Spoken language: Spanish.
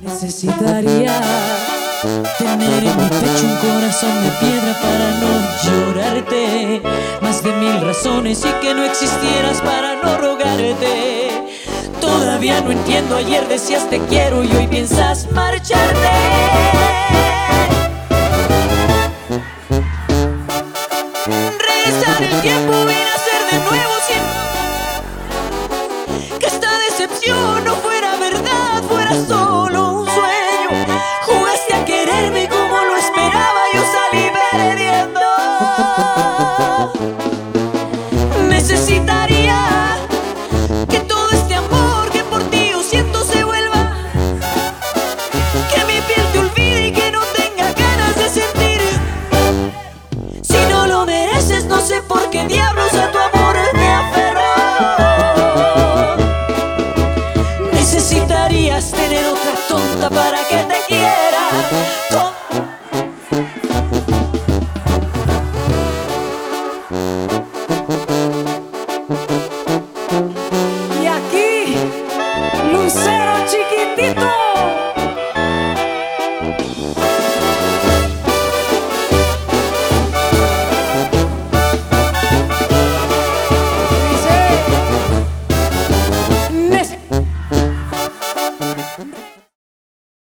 Necesitaría tener en mi pecho un corazón de piedra para no llorarte. Más de mil razones y que no existieras para no rogarte. Todavía no entiendo, ayer decías te quiero y hoy piensas marcharte. el tiempo viene a ser de nuevo sin que esta decepción sé por qué diablos a tu amor me aferró. Necesitarías tener otra tonta para